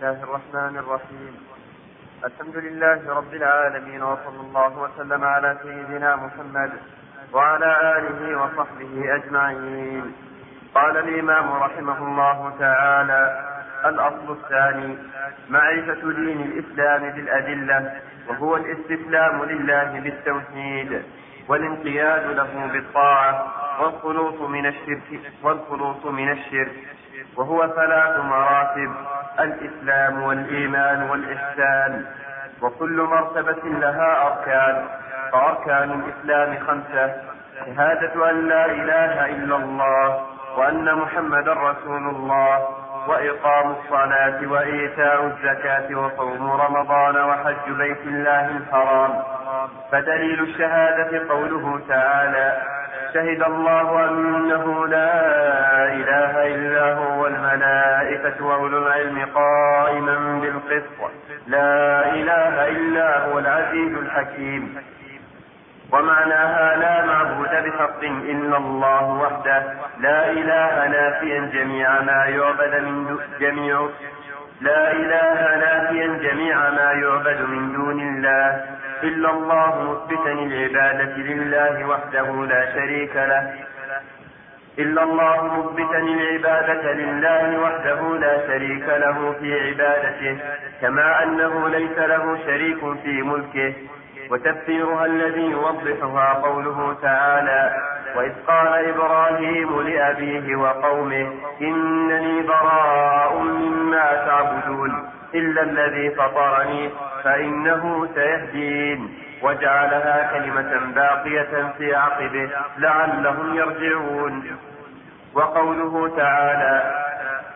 الله الرحمن الرحيم. الحمد لله رب العالمين وصلى الله وسلم على سيدنا محمد وعلى آله وصحبه أجمعين. قال الإمام رحمه الله تعالى الأصل الثاني معرفة دين الإسلام بالأدلة وهو الاستسلام لله بالتوحيد والانقياد له بالطاعة والخلوص من الشرك والخلوص من الشرك وهو ثلاث مراتب. الإسلام والإيمان والإحسان وكل مرتبة لها أركان فأركان الإسلام خمسة شهادة أن لا إله إلا الله وأن محمدا رسول الله وإقام الصلاة وإيتاء الزكاة وصوم رمضان وحج بيت الله الحرام. فدليل الشهادة قوله تعالى شهد الله أنه لا إله إلا هو والملائكة وأولو العلم قائما بالقسط. لا إله إلا هو العزيز الحكيم. ومعناها لا معبود بحق إلا الله وحده. لا إله نافيا جميع ما يعبد من جميع لا إله نافيا جميع ما يعبد من دون الله إلا الله مثبتا العبادة لله وحده لا شريك له. إلا الله مثبتا العبادة لله وحده لا شريك له في عبادته كما أنه ليس له شريك في ملكه. وتفسيرها الذي يوضحها قوله تعالى وإذ قال إبراهيم لأبيه وقومه إنني براء مما تعبدون إلا الذي فطرني فإنه سيهدين وجعلها كلمة باقية في عقبه لعلهم يرجعون. وقوله تعالى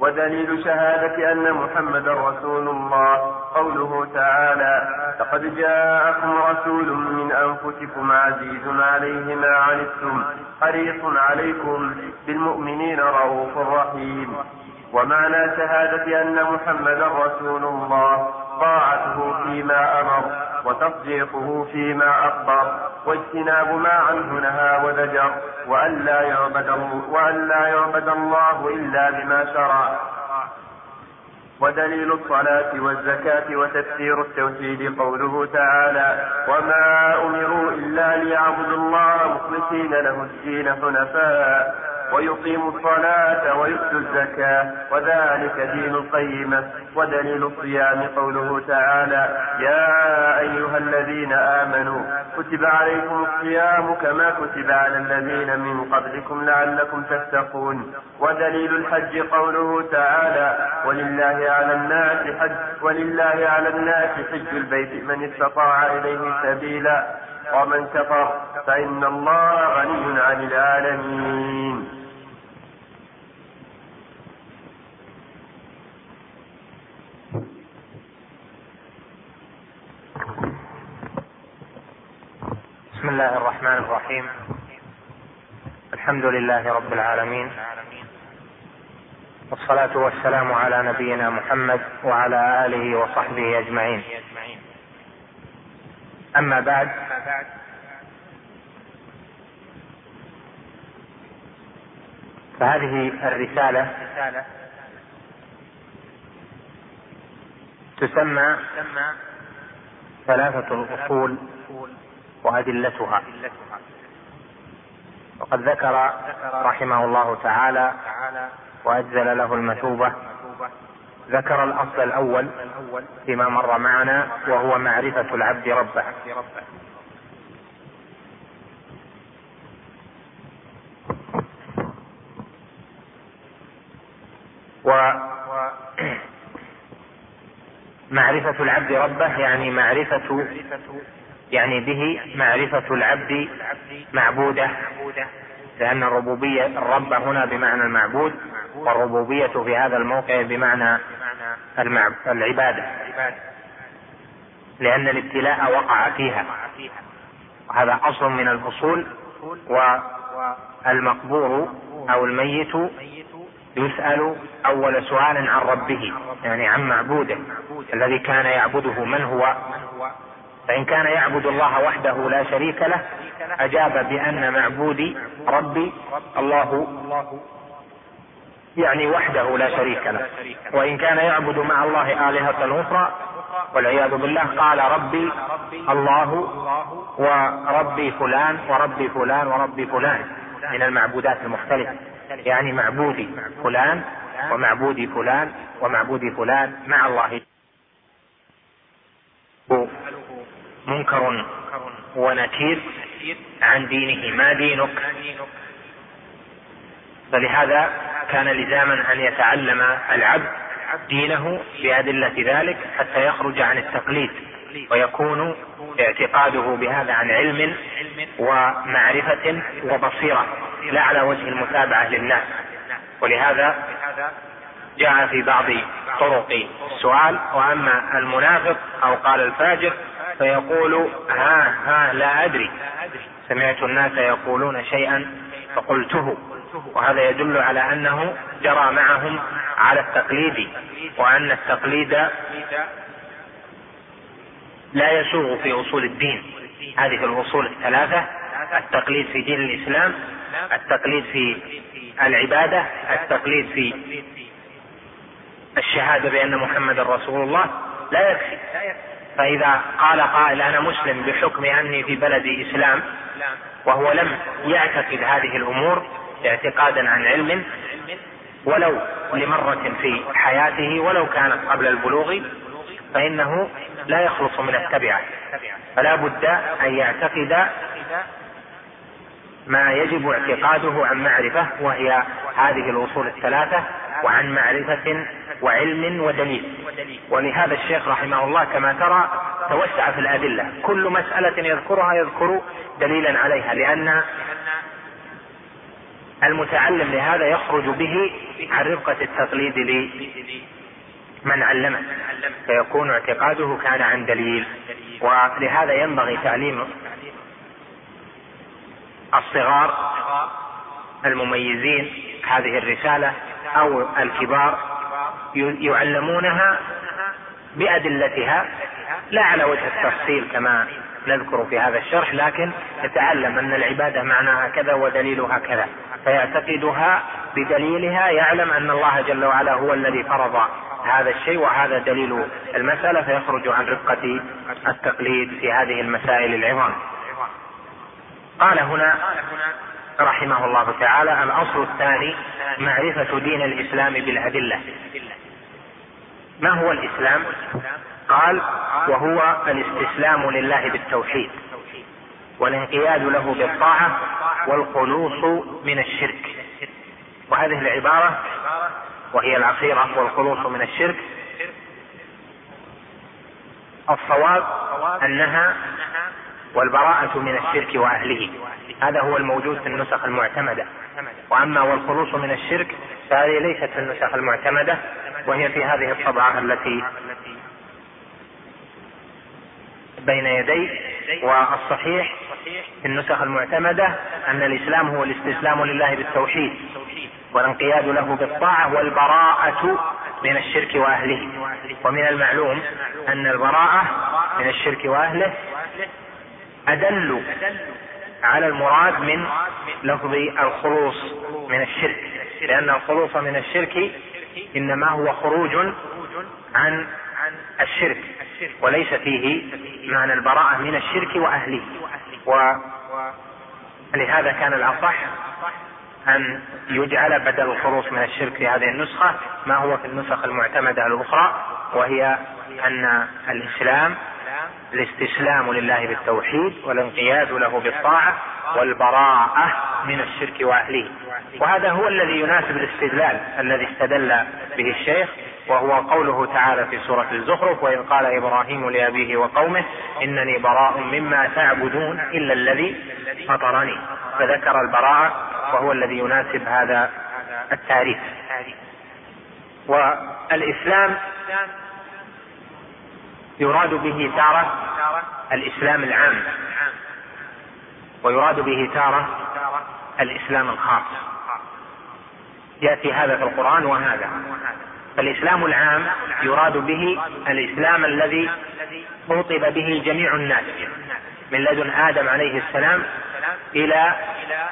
ودليل شهادة أن محمدا رسول الله. قوله تعالى لقد جاءكم رسول من أنفسكم عزيز عليه ما عنتم حريص عليكم بالمؤمنين رؤوف رحيم. ومعنى شهادة أن محمدا رسول الله طاعته فيما أمر. وتصديقه فيما أخبر واجتناب ما عنه نهى وزجر وأن لا يعبد وأن لا يعبد الله إلا بما شرع. ودليل الصلاة والزكاة وتفسير التوحيد قوله تعالى وما أمروا إلا ليعبدوا الله مخلصين له الدين حنفاء ويقيموا الصلاة ويؤتوا الزكاة وذلك دين القيمة ودليل الصيام قوله تعالى يا أيها الذين آمنوا كتب عليكم الصيام كما كتب على الذين من قبلكم لعلكم تتقون. ودليل الحج قوله تعالى ولله على الناس حج ولله على الناس حج البيت من استطاع إليه سبيلا. ومن كفر فإن الله غني عن العالمين. بسم الله الرحمن الرحيم. الحمد لله رب العالمين. والصلاة والسلام على نبينا محمد وعلى آله وصحبه أجمعين. أما بعد فهذه الرسالة تسمى ثلاثة الأصول وأدلتها. وقد ذكر رحمه الله تعالى وأجزل له المثوبة. ذكر الأصل الأول فيما مر معنا وهو معرفة العبد ربه. معرفة العبد ربه يعني معرفة يعني به معرفة العبد معبوده. لأن الربوبية الرب هنا بمعنى المعبود والربوبية في هذا الموقع بمعنى العبادة. لأن الابتلاء وقع فيها. وهذا أصل من الأصول والمقبور أو الميت يسأل أول سؤال عن ربه يعني عن معبوده الذي كان يعبده من هو؟ فإن كان يعبد الله وحده لا شريك له أجاب بأن معبودي ربي الله يعني وحده لا شريك له. وإن كان يعبد مع الله آلهة أخرى والعياذ بالله قال ربي الله وربي فلان وربي فلان وربي فلان من المعبودات المختلفة. يعني معبودي فلان ومعبودي فلان ومعبودي فلان مع الله. منكر ونكير عن دينه. ما دينك؟ فلهذا كان لزاما أن يتعلم العبد دينه بأدلة ذلك حتى يخرج عن التقليد ويكون اعتقاده بهذا عن علم ومعرفة وبصيرة. لا على وجه المتابعة للناس. ولهذا جاء في بعض طرق السؤال وأما المنافق أو قال الفاجر فيقول ها ها لا أدري. سمعت الناس يقولون شيئا فقلته. وهذا يدل على أنه جرى معهم على التقليد وأن التقليد لا يسوغ في أصول الدين. هذه الأصول الثلاثة التقليد في دين الإسلام التقليد في العبادة التقليد في الشهادة بأن محمد رسول الله لا يكفي. فإذا قال قائل أنا مسلم بحكم أني في بلد إسلام وهو لم يعتقد هذه الأمور اعتقادا عن علم ولو لمرة في حياته ولو كانت قبل البلوغ فإنه لا يخلص من التبعة. فلا بد أن يعتقد ما يجب اعتقاده عن معرفة وهي هذه الأصول الثلاثة وعن معرفة وعلم ودليل. ولهذا الشيخ رحمه الله كما ترى توسع في الأدلة. كل مسألة يذكرها يذكر دليلا عليها لأن المتعلم لهذا يخرج به عن رفقة التقليد لمن علمه فيكون اعتقاده كان عن دليل. ولهذا ينبغي تعليم الصغار المميزين هذه الرسالة أو الكبار يعلمونها بأدلتها لا على وجه التفصيل كما نذكر في هذا الشرح لكن يتعلم أن العبادة معناها كذا ودليلها كذا فيعتقدها بدليلها يعلم أن الله جل وعلا هو الذي فرض هذا الشيء وهذا دليل المسألة فيخرج عن رفقة التقليد في هذه المسائل العظام. قال هنا رحمه الله تعالى الأصل الثاني معرفة دين الإسلام بالأدلة. ما هو الإسلام؟ قال وهو الاستسلام لله بالتوحيد والانقياد له بالطاعة والخلوص من الشرك وهذه العبارة وهي الأخيرة والخلوص من الشرك الصواب أنها والبراءة من الشرك وأهله. هذا هو الموجود في النسخ المعتمدة. وأما والخلوص من الشرك فهذه ليست في النسخ المعتمدة وهي في هذه الطبعة التي بين يدي والصحيح في النسخ المعتمدة أن الإسلام هو الاستسلام لله بالتوحيد والانقياد له بالطاعة والبراءة من الشرك وأهله. ومن المعلوم أن البراءة من الشرك وأهله أدل على المراد من لفظ الخلوص من الشرك. لأن الخلوص من الشرك إنما هو خروج عن الشرك وليس فيه معنى البراءة من الشرك وأهله. ولهذا كان الأصح أن يجعل بدل الخروج من الشرك في هذه النسخة ما هو في النسخ المعتمدة الأخرى وهي أن الإسلام الاستسلام لله بالتوحيد والانقياد له بالطاعة والبراءة من الشرك وأهله. وهذا هو الذي يناسب الاستدلال الذي استدل به الشيخ وهو قوله تعالى في سورة الزخرف وإذ قال إبراهيم لأبيه وقومه إنني براء مما تعبدون إلا الذي فطرني فذكر البراءة وهو الذي يناسب هذا التعريف. يراد به تارة الإسلام العام. ويراد به تارة الإسلام الخاص. يأتي هذا في القرآن وهذا. فالإسلام العام يراد به الإسلام الذي خطب به جميع الناس من لدن آدم عليه السلام إلى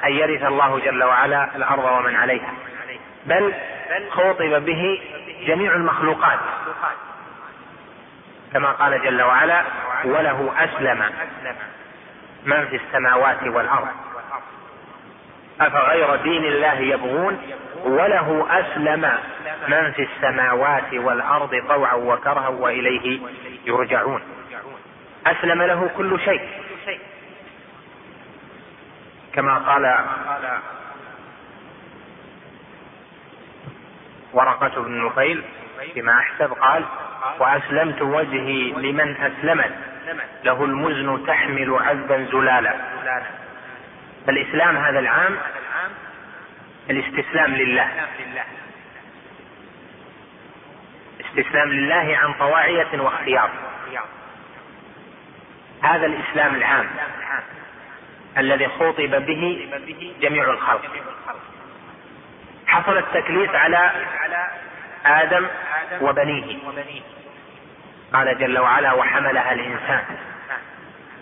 أن يرث الله جل وعلا الأرض ومن عليها. بل خوطب به جميع المخلوقات. كما قال جل وعلا وله أسلم من في السماوات والأرض. أفغير دين الله يبغون؟ وله أسلم من في السماوات والأرض طوعا وكرها وإليه يرجعون. أسلم له كل شيء. كما قال ورقة بن نفيل فيما أحسب قال وأسلمت وجهي لمن أسلمت. له المزن تحمل عذبا زلالا. فالإسلام هذا العام الاستسلام لله. استسلام لله عن طواعية واختيار. هذا الإسلام العام الذي خوطب به جميع الخلق. حصل التكليف على آدم وبنيه. قال جل وعلا وحملها الإنسان.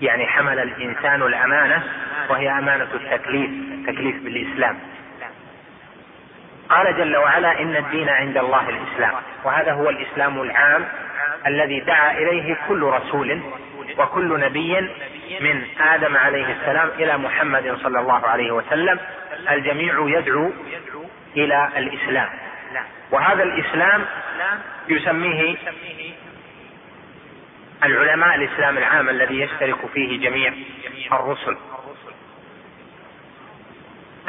يعني حمل الإنسان الأمانة وهي أمانة التكليف التكليف بالإسلام. قال جل وعلا إن الدين عند الله الإسلام. وهذا هو الإسلام العام الذي دعا إليه كل رسول وكل نبي من آدم عليه السلام إلى محمد صلى الله عليه وسلم. الجميع يدعو إلى الإسلام. وهذا الإسلام يسميه العلماء الإسلام العام الذي يشترك فيه جميع الرسل.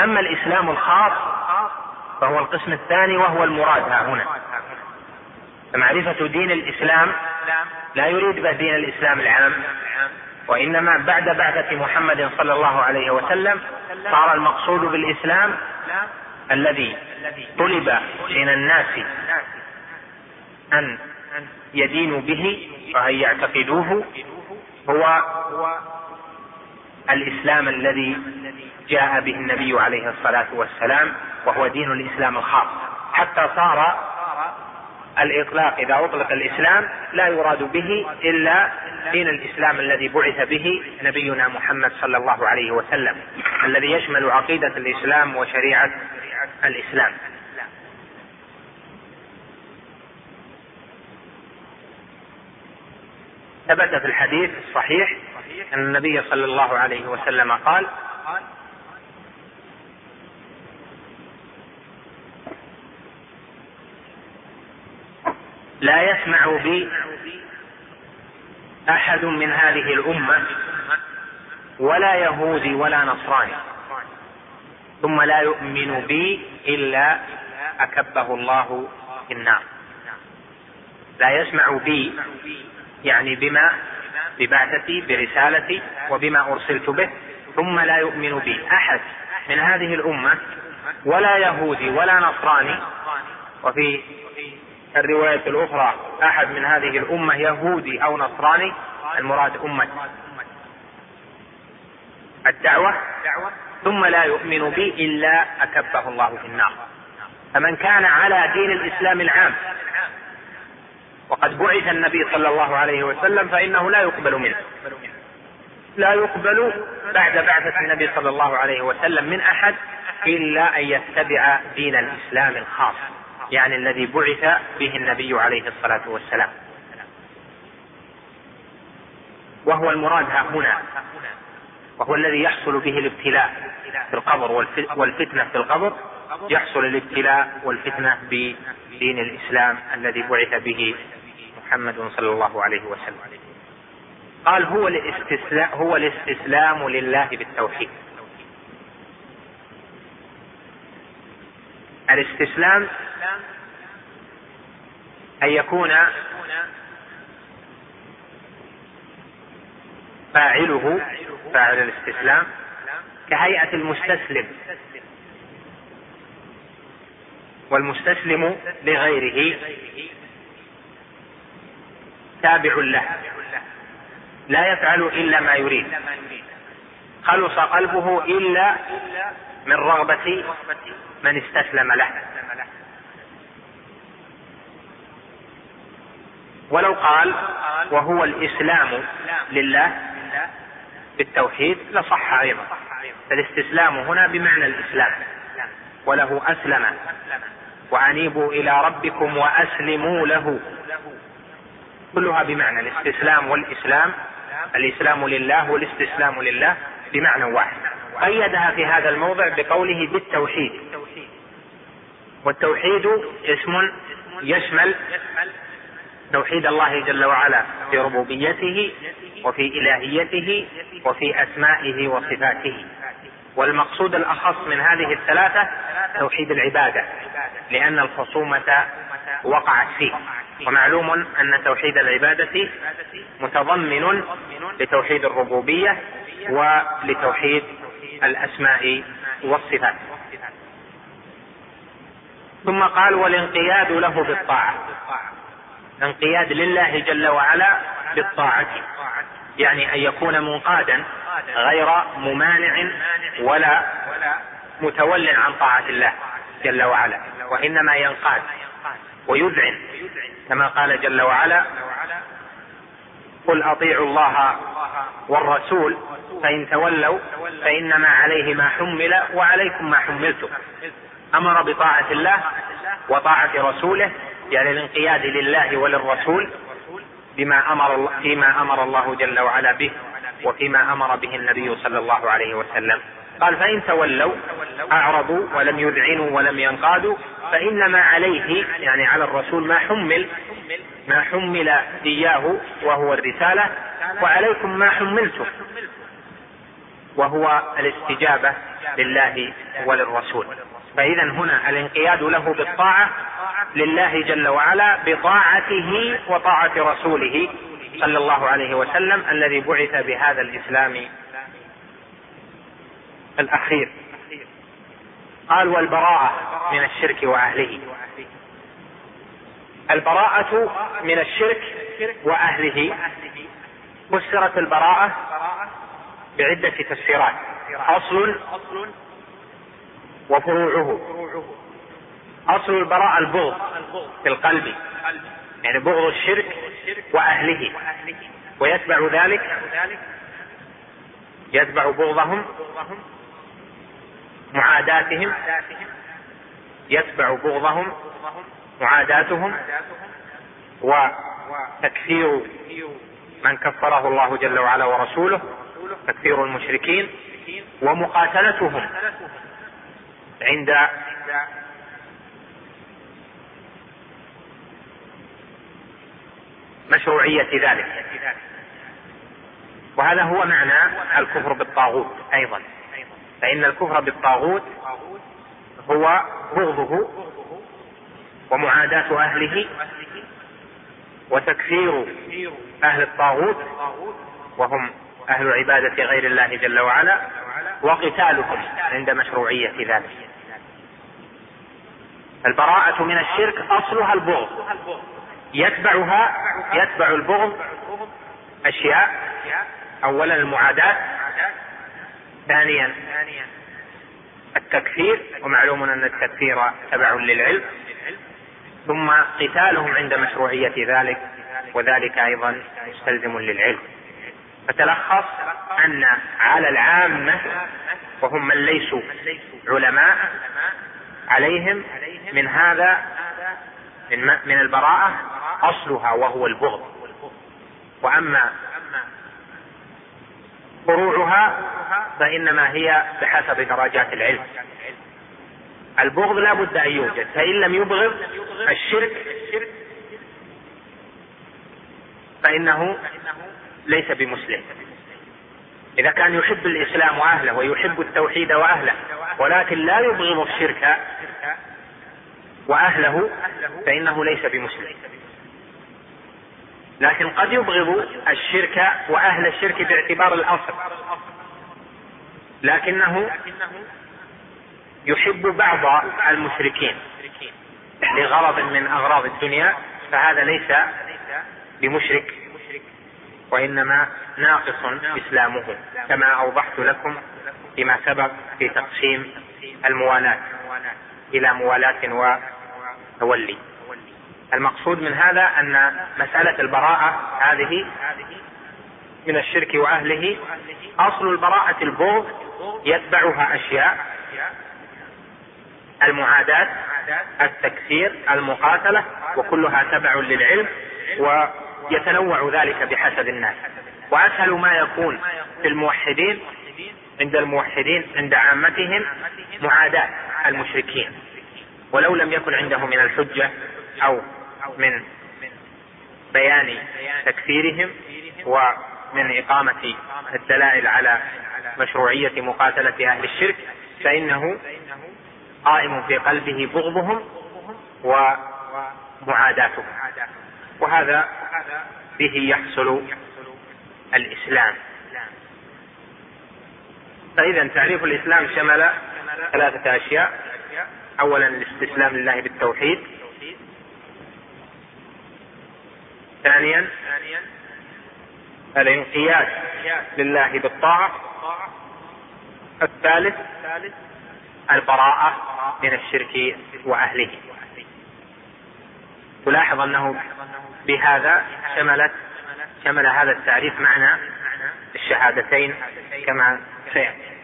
أما الإسلام الخاص فهو القسم الثاني وهو المراد ها هنا. فمعرفة دين الإسلام لا يريد به دين الإسلام العام وإنما بعد بعثة محمد صلى الله عليه وسلم صار المقصود بالإسلام الذي طلب من الناس أن يدينوا به وأن يعتقدوه هو الإسلام الذي جاء به النبي عليه الصلاة والسلام وهو دين الإسلام الخاص. حتى صار الإطلاق إذا أطلق الإسلام لا يراد به إلا دين الإسلام الذي بعث به نبينا محمد صلى الله عليه وسلم الذي يشمل عقيدة الإسلام وشريعة الإسلام. ثبت في الحديث الصحيح أن النبي صلى الله عليه وسلم قال لا يسمع بي أحد من هذه الأمة ولا يهودي ولا نصراني. ثم لا يؤمن بي إلا أكبه الله في النار. لا يسمع بي يعني بما ببعثتي برسالتي وبما أرسلت به ثم لا يؤمن بي. أحد من هذه الأمة ولا يهودي ولا نصراني وفي الرواية الأخرى أحد من هذه الأمة يهودي أو نصراني المراد أمة الدعوة ثم لا يؤمن بي إلا أكبه الله في النار. فمن كان على دين الإسلام العام وقد بعث النبي صلى الله عليه وسلم فإنه لا يقبل منه. لا يقبل بعد بعثة النبي صلى الله عليه وسلم من أحد إلا أن يتبع دين الإسلام الخاص يعني الذي بعث به النبي عليه الصلاة والسلام. وهو المراد ها هنا وهو الذي يحصل به الابتلاء في القبر والفتنة في القبر يحصل الابتلاء والفتنة بدين الإسلام الذي بعث به محمد صلى الله عليه وسلم. قال هو الاستسلام هو الاستسلام لله بالتوحيد. الاستسلام أن يكون فاعله فاعل الاستسلام كهيئة المستسلم. والمستسلم لغيره تابع له. لا يفعل إلا ما يريد. خلص قلبه إلا من رغبة من استسلم له. ولو قال وهو الإسلام لله بالتوحيد لصح أيضا. فالاستسلام هنا بمعنى الإسلام. وله أسلم. وأنيبوا إلى ربكم وأسلموا له. كلها بمعنى الاستسلام والإسلام الإسلام لله والاستسلام لله بمعنى واحد. قيدها في هذا الموضع بقوله بالتوحيد. والتوحيد اسم يشمل توحيد الله جل وعلا في ربوبيته وفي إلهيته وفي أسمائه وصفاته. والمقصود الأخص من هذه الثلاثة توحيد العبادة لأن الخصومة وقعت فيه. ومعلوم أن توحيد العبادة متضمن لتوحيد الربوبية ولتوحيد الأسماء والصفات. ثم قال والانقياد له بالطاعة. انقياد لله جل وعلا بالطاعة. يعني أن يكون منقادا غير ممانع ولا متول عن طاعة الله جل وعلا. وإنما ينقاد ويذعن كما قال جل وعلا قل أطيعوا الله والرسول فإن تولوا فإنما عليه ما حمل وعليكم ما حملتم. أمر بطاعة الله وطاعة رسوله يعني الانقياد لله وللرسول بما أمر فيما أمر الله جل وعلا به وفيما أمر به النبي صلى الله عليه وسلم. قال فإن تولوا أعرضوا ولم يذعنوا ولم ينقادوا فإنما عليه يعني على الرسول ما حمل ما حمل إياه وهو الرسالة وعليكم ما حملتم وهو الاستجابة لله وللرسول. فاذا هنا الانقياد له بالطاعة لله جل وعلا بطاعته وطاعة رسوله صلى الله عليه وسلم الذي بعث بهذا الإسلام الأخير. قال والبراءة من الشرك وأهله. البراءة من الشرك وأهله. فسرت البراءة بعدة تفسيرات أصل وفروعه. أصل البراءة البغض في القلب. يعني بغض الشرك وأهله. ويتبع ذلك يتبع بغضهم معاداتهم يتبع بغضهم معاداتهم وتكفير من كفره الله جل وعلا ورسوله تكفير المشركين ومقاتلتهم عند مشروعية ذلك. وهذا هو معنى الكفر بالطاغوت أيضا. فإن الكفر بالطاغوت هو بغضه ومعاداة أهله وتكفير أهل الطاغوت وهم أهل عبادة غير الله جل وعلا وقتالهم عند مشروعية ذلك. البراءة من الشرك أصلها البغض. يتبعها يتبع البغض أشياء أولا المعاداة ثانيا التكفير ومعلوم أن التكفير تبع للعلم. ثم قتالهم عند مشروعية ذلك وذلك أيضا مستلزم للعلم. فتلخص أن على العامة وهم من ليسوا علماء عليهم من هذا من, من البراءة أصلها وهو البغض. وأما فروعها فإنما هي بحسب درجات العلم. البغض لا بد أن يوجد فإن لم يبغض الشرك فإنه ليس بمسلم. إذا كان يحب الإسلام وأهله ويحب التوحيد وأهله ولكن لا يبغض الشرك وأهله فإنه ليس بمسلم. لكن قد يبغض الشرك وأهل الشرك باعتبار الأصل. لكنه يحب بعض المشركين لغرض من أغراض الدنيا فهذا ليس بمشرك وإنما ناقص إسلامه كما أوضحت لكم فيما سبق في تقسيم الموالاة إلى موالاة وتولي. المقصود من هذا أن مسألة البراءة هذه من الشرك وأهله. أصل البراءة البغض يتبعها أشياء المعاداة التكسير المقاتلة وكلها تبع للعلم ويتنوع ذلك بحسب الناس. وأسهل ما يكون في الموحدين عند الموحدين عند عامتهم معاداة المشركين. ولو لم يكن عنده من الحجة أو من بيان تكفيرهم ومن إقامة الدلائل على مشروعية مقاتلة أهل الشرك فإنه قائم في قلبه بغضهم ومعاداتهم. وهذا به يحصل الإسلام. فإذا تعريف الإسلام شمل ثلاثة أشياء. أولا الاستسلام لله بالتوحيد. ثانيا الانقياد لله بالطاعة. الثالث البراءة من الشرك وأهله. تلاحظ أنه بهذا شملت شمل هذا التعريف معنى الشهادتين كما سيأتي.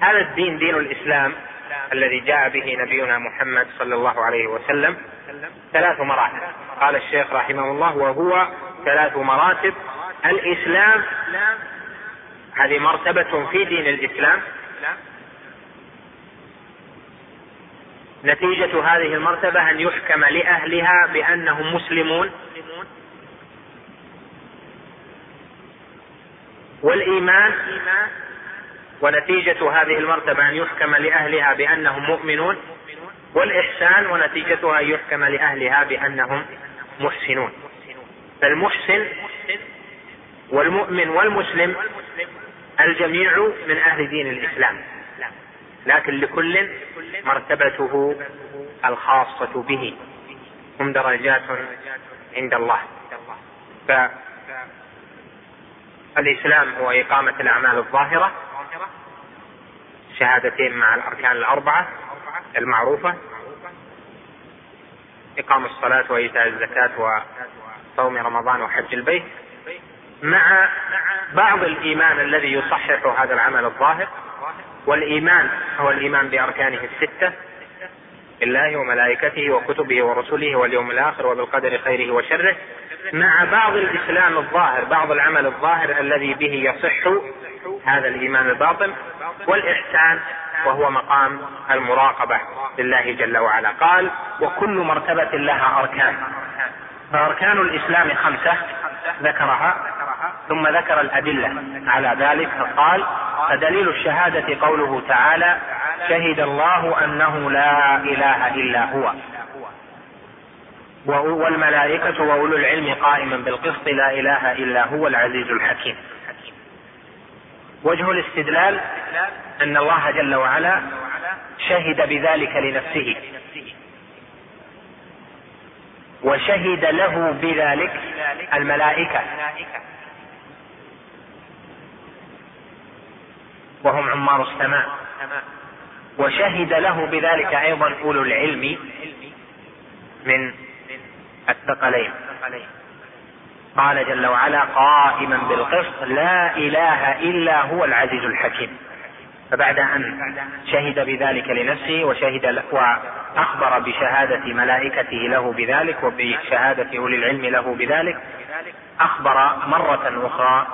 هذا الدين دين الإسلام الذي جاء به نبينا محمد صلى الله عليه وسلم ثلاث مراتب. قال الشيخ رحمه الله وهو ثلاث مراتب. الإسلام هذه مرتبة في دين الإسلام. نتيجة هذه المرتبة أن يحكم لأهلها بأنهم مسلمون. والإيمان ونتيجة هذه المرتبة أن يحكم لأهلها بأنهم مؤمنون والإحسان ونتيجتها أن يحكم لأهلها بأنهم محسنون. فالمحسن والمؤمن والمسلم الجميع من أهل دين الإسلام لكن لكل مرتبته الخاصة به هم درجات عند الله. فالإسلام هو إقامة الأعمال الظاهرة شهادتين مع الأركان الأربعة المعروفة إقام الصلاة وإيتاء الزكاة وصوم رمضان وحج البيت. مع بعض الإيمان الذي يصحح هذا العمل الظاهر والإيمان هو الإيمان بأركانه الستة. بالله وملائكته وكتبه ورسله واليوم الآخر وبالقدر خيره وشره مع بعض الإسلام الظاهر بعض العمل الظاهر الذي به يصح هذا الإيمان الباطن والإحسان وهو مقام المراقبة لله جل وعلا. قال وكل مرتبة لها أركان. فأركان الإسلام خمسة ذكرها ثم ذكر الأدلة على ذلك فقال فدليل الشهادة قوله تعالى شهد الله أنه لا إله إلا هو. والملائكة وأولو العلم قائما بالقسط لا إله إلا هو العزيز الحكيم. وجه الاستدلال أن الله جل وعلا شهد بذلك لنفسه. وشهد له بذلك الملائكة. وهم عمار السماء. وشهد له بذلك أيضا أولو العلم من الثقلين. قال جل وعلا قائما بالقسط لا إله إلا هو العزيز الحكيم. فبعد أن شهد بذلك لنفسه وشهد وأخبر بشهادة ملائكته له بذلك وبشهادة أولي العلم له بذلك أخبر مرة أخرى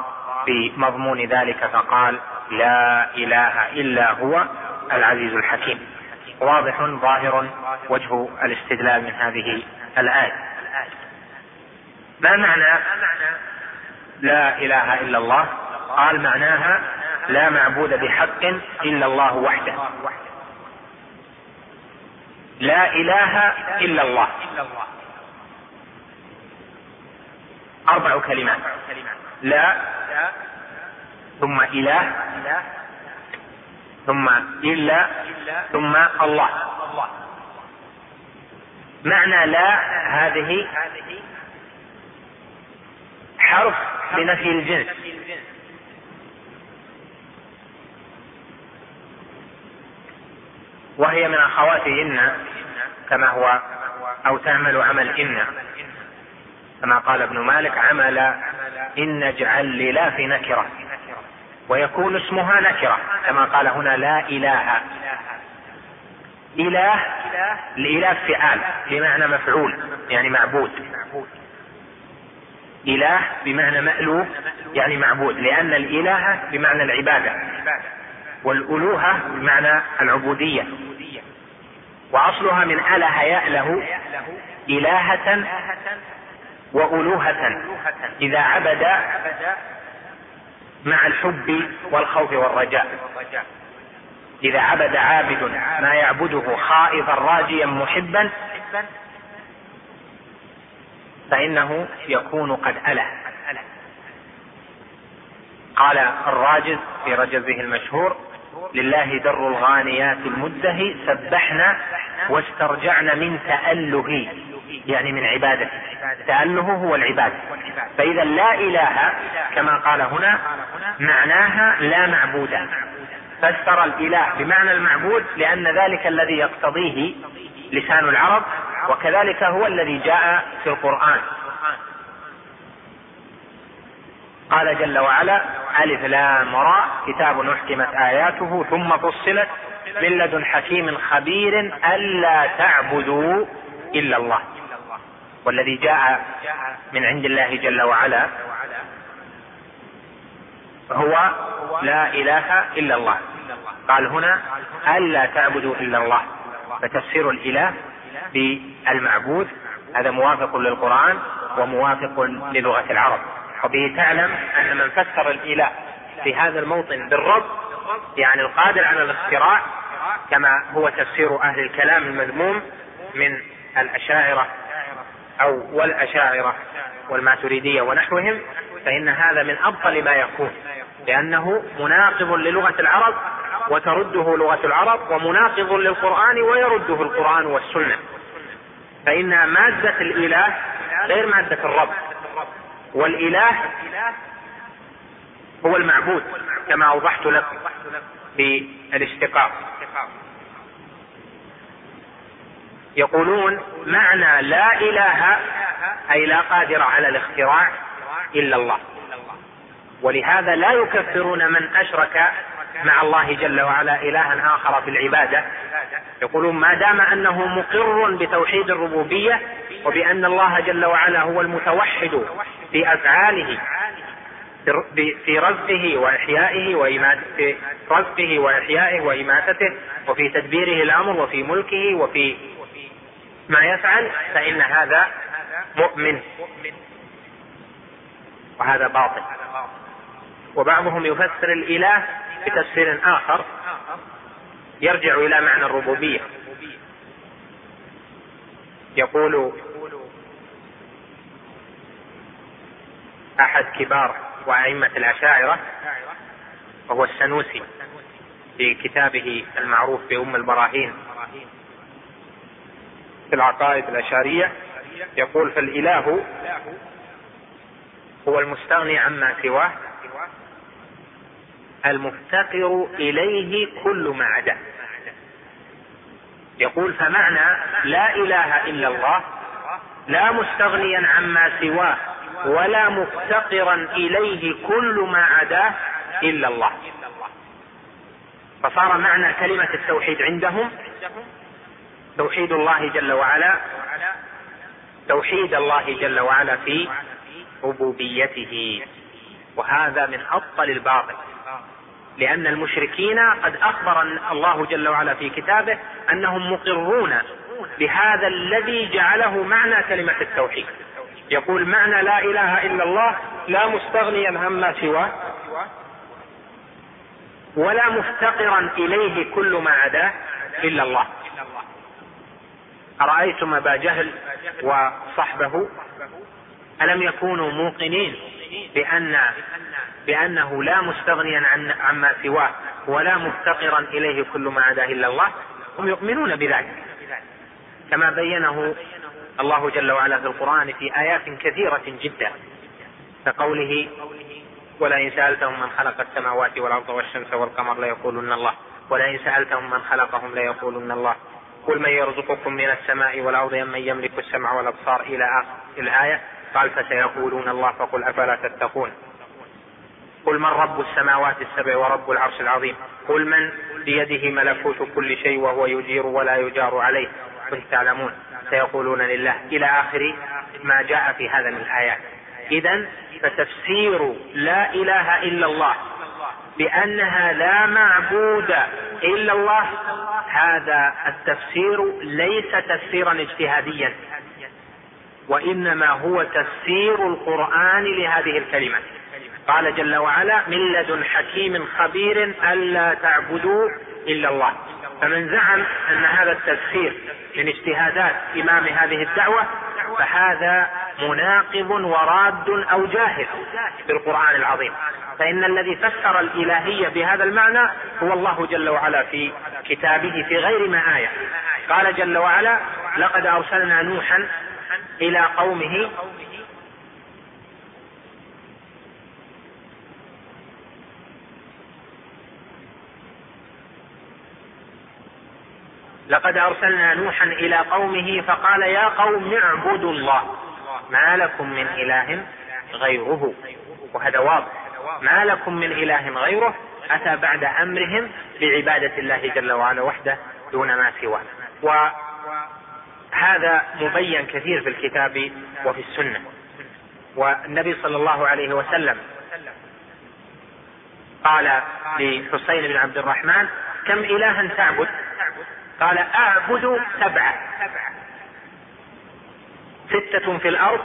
بمضمون ذلك فقال لا إله إلا هو العزيز الحكيم. واضح ظاهر وجه الاستدلال من هذه الآية. ما معنى لا إله إلا الله؟ قال معناها لا معبود بحق إلا الله وحده. لا إله إلا الله. أربع كلمات. لا ثم إله. ثم إلا ثم الله. معنى لا هذه حرف لنفي الجنس. وهي من أخوات إن كما هو أو تعمل عمل إن. كما قال ابن مالك عمل إن اجعل للا في نكرة. ويكون اسمها نكرة كما قال هنا لا إله. إله الإله فعال بمعنى مفعول يعني معبود. إله بمعنى مألوف يعني معبود لأن الإله بمعنى العبادة. والألوهة بمعنى العبودية. وأصلها من أله يأله إلهة وألوهة. إذا عبد مع الحب والخوف والرجاء. إذا عبد عابد ما يعبده خائفا راجيا محبا فإنه يكون قد أله. قال الراجز في رجزه المشهور لله در الغانيات المده سبحنا واسترجعنا من تأله. يعني من عبادته تأله هو العبادة فإذا لا إله كما قال هنا معناها لا معبود. فسر الإله بمعنى المعبود لأن ذلك الذي يقتضيه لسان العرب وكذلك هو الذي جاء في القرآن. قال جل وعلا ألف لام راء كتاب أحكمت آياته ثم فصلت من لدن حكيم خبير ألا تعبدوا إلا الله. والذي جاء من عند الله جل وعلا هو لا إله إلا الله. قال هنا ألا تعبدوا إلا الله. فتفسير الإله بالمعبود هذا موافق للقرآن وموافق للغة العرب. وبه تعلم أن من فسر الإله في هذا الموطن بالرب يعني القادر على الاختراع كما هو تفسير أهل الكلام المذموم من الأشاعرة أو والأشاعرة والماتريدية ونحوهم فإن هذا من أبطل ما يكون لأنه مناقض للغة العرب وترده لغة العرب ومناقض للقرآن ويرده القرآن والسنة. فإن مادة الإله غير مادة الرب والإله هو المعبود كما أوضحت لكم في الاشتقاق يقولون معنى لا إله أي لا قادر على الاختراع إلا الله. ولهذا لا يكفرون من أشرك مع الله جل وعلا إلها آخر في العبادة. يقولون ما دام أنه مقر بتوحيد الربوبية وبأن الله جل وعلا هو المتوحد في أفعاله في رزقه وإماتته في رزقه وإحيائه وإماتته وفي تدبيره الأمر وفي ملكه وفي ما يفعل فإن هذا مؤمن. وهذا باطل. وبعضهم يفسر الإله بتفسير آخر يرجع إلى معنى الربوبية. يقول أحد كبار وأئمة الأشاعرة وهو السنوسي في كتابه المعروف بأم البراهين. في العقائد الأشارية يقول فالإله هو المستغني عما سواه المفتقر إليه كل ما عداه. يقول فمعنى لا إله إلا الله لا مستغنيا عما سواه ولا مفتقرا إليه كل ما عداه إلا الله. فصار معنى كلمة التوحيد عندهم توحيد الله جل وعلا توحيد الله جل وعلا في ربوبيته. وهذا من أبطل الباطل. لأن المشركين قد أخبر الله جل وعلا في كتابه أنهم مقرون بهذا الذي جعله معنى كلمة التوحيد. يقول معنى لا إله إلا الله لا مستغنيا عما سواه ولا مفتقرا إليه كل ما عداه إلا الله. أرأيتم أبا جهل وصحبه؟ ألم يكونوا موقنين بأن بأنه لا مستغنيا عن عما سواه ولا مفتقرا إليه كل ما عداه إلا الله؟ هم يؤمنون بذلك. كما بينه الله جل وعلا في القرآن في آيات كثيرة جدا كقوله ولئن سألتهم من خلق السماوات والأرض والشمس والقمر ليقولن الله ولئن سألتهم من خلقهم ليقولن الله. قل من يرزقكم من السماء والأرض أم من يملك السمع والأبصار إلى آخر الآية قال فسيقولون الله فقل أفلا تتقون؟ قل من رب السماوات السبع ورب العرش العظيم؟ قل من بيده ملكوت كل شيء وهو يجير ولا يجار عليه؟ كنت تعلمون. سيقولون لله إلى آخر ما جاء في هذا من الآيات إذا فتفسير لا إله إلا الله بأنها لا معبود إلا الله هذا التفسير ليس تفسيرا اجتهاديا وإنما هو تفسير القرآن لهذه الكلمة. قال جل وعلا من لدن حكيم خبير ألا تعبدوا إلا الله. فمن زعم أن هذا التفسير من اجتهادات إمام هذه الدعوة فهذا مناقض وراد أو جاهل بالقرآن العظيم. فإن الذي فسر الإلهية بهذا المعنى هو الله جل وعلا في كتابه في غير ما آية. قال جل وعلا لقد أرسلنا نوحا إلى قومه لقد أرسلنا نوحا إلى قومه فقال يا قوم اعبدوا الله ما لكم من إله غيره. وهذا واضح. ما لكم من إله غيره أتى بعد أمرهم بعبادة الله جل وعلا وحده دون ما سواه. وهذا مبين كثير في الكتاب وفي السنة. والنبي صلى الله عليه وسلم قال لحسين بن عبد الرحمن كم إلها تعبد؟ قال أعبد سبعة. ستة في الأرض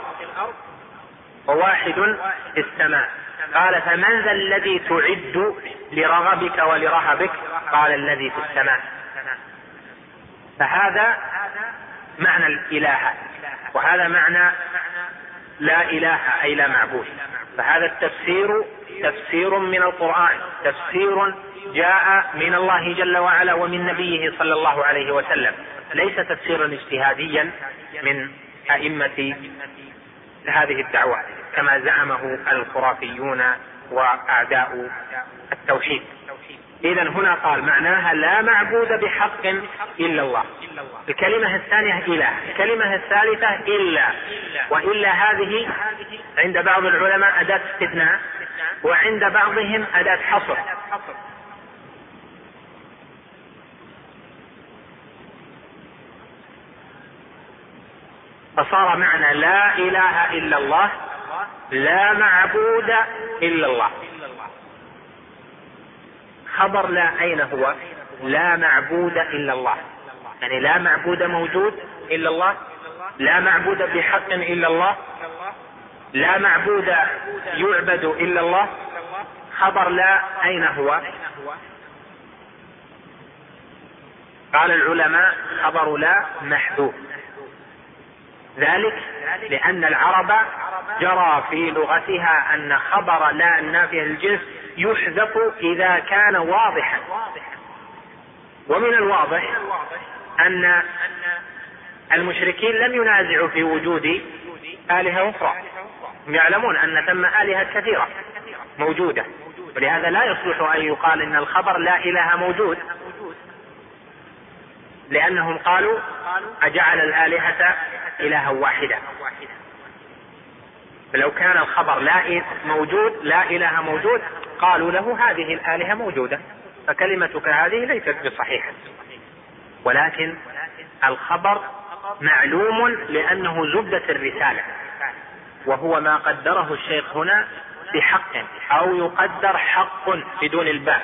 وواحد في السماء. قال فمن ذا الذي تعد لرغبك ولرهبك؟ قال الذي في السماء. فهذا معنى الإله. وهذا معنى لا إله أي لا معبود. فهذا التفسير تفسير من القرآن. تفسير جاء من الله جل وعلا ومن نبيه صلى الله عليه وسلم. ليس تفسيرا اجتهاديا من أئمة هذه الدعوة. كما زعمه الخرافيون وأعداء التوحيد. إذا هنا قال معناها لا معبود بحق إلا الله. الكلمة الثانية إله. الكلمة الثالثة إلا. وإلا هذه عند بعض العلماء أداة استثناء وعند بعضهم أداة حصر. فصار معنى لا إله إلا الله لا معبود إلا الله. خبر لا أين هو؟ لا معبود إلا الله. يعني لا معبود موجود إلا الله؟ لا معبود بحق إلا الله؟ لا معبود يعبد إلا الله؟ خبر لا أين هو؟ قال العلماء خبر لا محذوف. ذلك لأن العرب جرى في لغتها أن خبر لا النافية للجنس يحذف إذا كان واضحا. ومن الواضح أن المشركين لم ينازعوا في وجود آلهة أخرى. يعلمون أن ثم آلهة كثيرة موجودة ولهذا لا يصلح أن يقال إن الخبر لا إله موجود لأنهم قالوا أجعل الآلهة إلها واحدا فلو كان الخبر لا موجود لا إله موجود قالوا له هذه الآلهة موجودة فكلمتك هذه ليست بصحيحة. ولكن الخبر معلوم لأنه زبدة الرسالة وهو ما قدره الشيخ هنا بحق أو يقدر حق بدون الباء.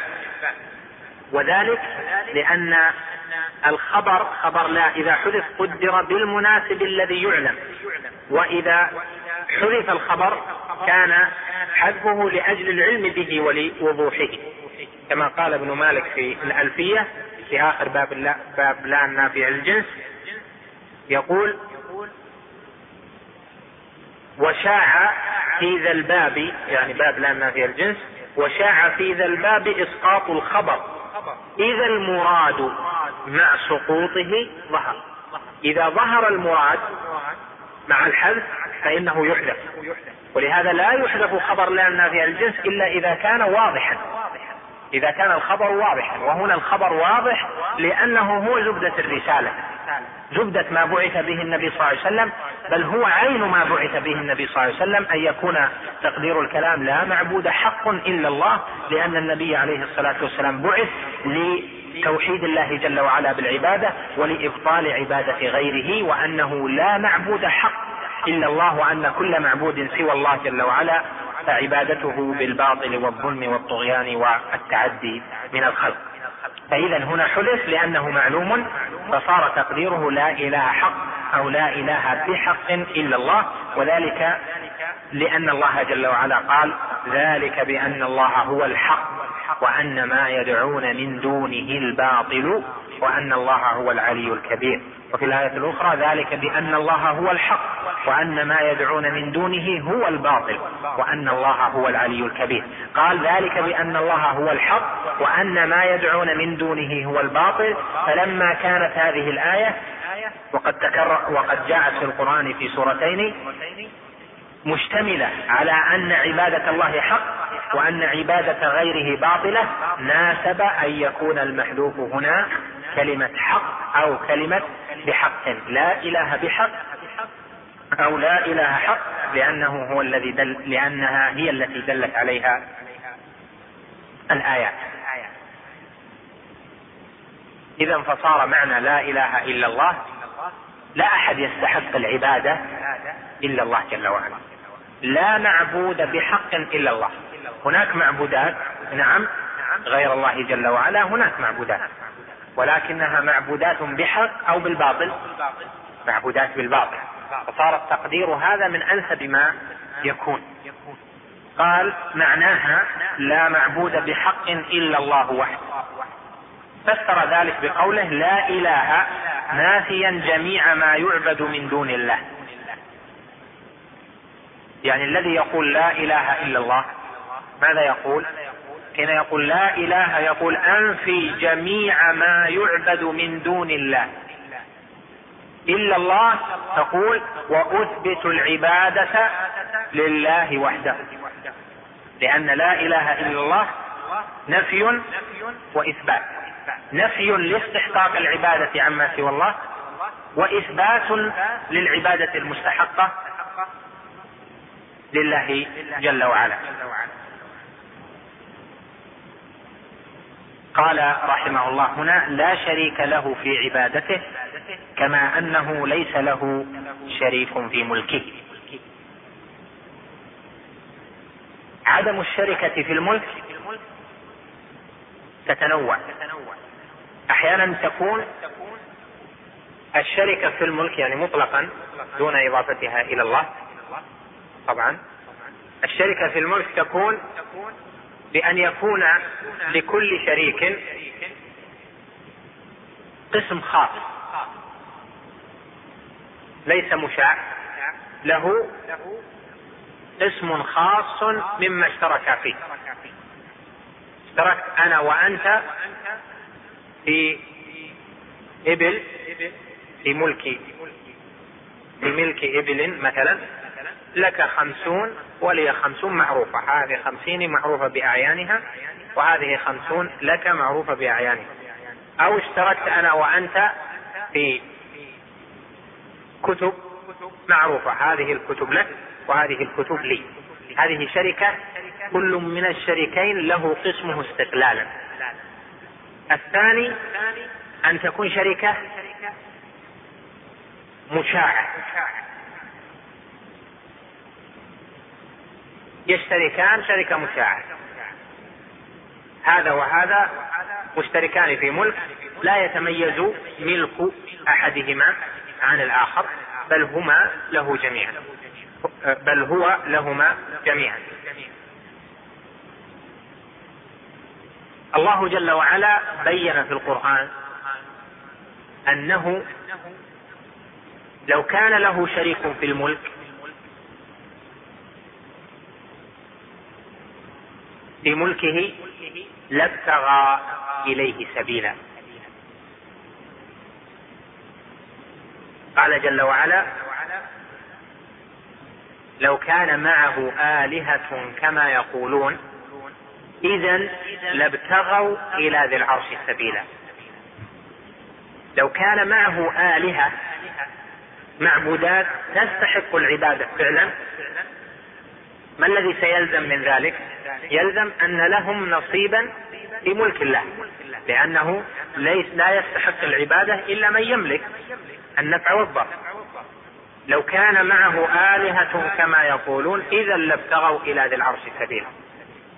وذلك لأن الخبر خبر لا إذا حذف قدر بالمناسب الذي يعلم. وإذا حذف الخبر كان حذفه لأجل العلم به ولوضوحه. كما قال ابن مالك في الألفية في آخر باب لا باب لا النافع الجنس يقول وشاع في ذا الباب يعني باب لا النافع الجنس وشاع في ذا الباب إسقاط الخبر. إذا المراد مع سقوطه ظهر. إذا ظهر المراد مع الحذف فإنه يحذف. ولهذا لا يحذف خبر لا النافية الجنس إلا إذا كان واضحا. إذا كان الخبر واضحا. وهنا الخبر واضح لأنه هو زبدة الرسالة. زبدة ما بعث به النبي صلى الله عليه وسلم بل هو عين ما بعث به النبي صلى الله عليه وسلم أن يكون تقدير الكلام لا معبود حق إلا الله لأن النبي عليه الصلاة والسلام بعث لتوحيد الله جل وعلا بالعبادة ولإبطال عبادة غيره وأنه لا معبود حق إلا الله وأن كل معبود سوى الله جل وعلا فعبادته بالباطل والظلم والطغيان والتعدي من الخلق. فإذا هنا حدث لأنه معلوم فصار تقديره لا إله حق أو لا إله بحق إلا الله وذلك لأن الله جل وعلا قال ذلك بأن الله هو الحق وأن ما يدعون من دونه الباطل وأن الله هو العلي الكبير. وفي الآية الأخرى ذلك بأن الله هو الحق وأن ما يدعون من دونه هو الباطل وأن الله هو العلي الكبير. قال ذلك بأن الله هو الحق وأن ما يدعون من دونه هو الباطل. فلما كانت هذه الآية وقد تكرر وقد جاءت في القرآن في سورتين مشتملة على أن عبادة الله حق وأن عبادة غيره باطلة ناسب أن يكون المحذوف هنا كلمة حق أو كلمة بحق. لا إله بحق أو لا إله حق لأنه هو الذي دل لأنها هي التي دلت عليها الآيات. إذا فصار معنى لا إله إلا الله. لا أحد يستحق العبادة إلا الله جل وعلا. لا معبود بحق إلا الله. هناك معبودات نعم غير الله جل وعلا هناك معبودات. ولكنها معبودات بحق أو بالباطل. معبودات بالباطل. فصار التقدير هذا من أنسب ما يكون. قال معناها لا معبود بحق إلا الله وحده. فسر ذلك بقوله لا إله نافيا جميع ما يعبد من دون الله. يعني الذي يقول لا إله إلا الله ماذا يقول؟ حين يقول لا إله يقول أنفي جميع ما يعبد من دون الله. إلا الله تقول وأثبت العبادة لله وحده. لأن لا إله إلا الله نفي وإثبات. نفي لاستحقاق العبادة عما سوى الله وإثبات للعبادة المستحقة لله جل وعلا. قال رحمه الله هنا لا شريك له في عبادته كما أنه ليس له شريك في ملكه. عدم الشركة في الملك تتنوع. أحيانا تكون الشركة في الملك يعني مطلقا دون إضافتها إلى الله. طبعا. الشركة في الملك تكون بأن يكون لكل شريك قسم خاص. ليس مشاع. له اسم خاص مما اشترك فيه. اشتركت أنا وأنت في إبل في ملك في ملك إبل مثلا. لك خمسون ولي خمسون معروفة. هذه خمسين معروفة بأعيانها وهذه خمسون لك معروفة بأعيانها. أو اشتركت أنا وأنت في كتب معروفة. هذه الكتب لك وهذه الكتب لي. هذه شركة كل من الشريكين له قسمه استقلالا. الثاني أن تكون شركة مشاعة. يشتركان شركة مشاعة هذا وهذا مشتركان في ملك لا يتميز ملك أحدهما عن الآخر بل هما له جميعا. بل هو لهما جميعا. الله جل وعلا بين في القرآن أنه لو كان له شريك في الملك في ملكه لابتغى إليه سبيلا. قال جل وعلا لو كان معه آلهة كما يقولون إذا لابتغوا إلى ذي العرش سبيلا. لو كان معه آلهة معبودات تستحق العبادة فعلا ما الذي سيلزم من ذلك؟ يلزم أن لهم نصيبا في ملك الله لأنه ليس لا يستحق العبادة إلا من يملك النفع والضر. لو كان معه آلهة كما يقولون إذا لابتغوا إلى ذي العرش سبيلا.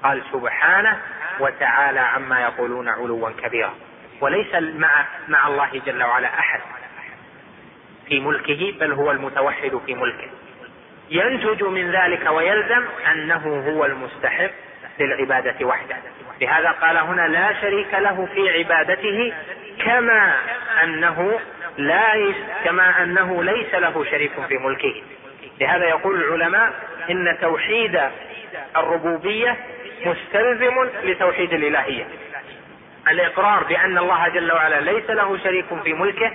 قال سبحانه وتعالى عما يقولون علوا كبيرا. وليس مع مع الله جل وعلا أحد في ملكه بل هو المتوحد في ملكه. ينتج من ذلك ويلزم أنه هو المستحق للعبادة وحده. لهذا قال هنا لا شريك له في عبادته كما أنه لا كما أنه ليس له شريك في ملكه. لهذا يقول العلماء إن توحيد الربوبية مستلزم لتوحيد الإلهية. الإقرار بأن الله جل وعلا ليس له شريك في ملكه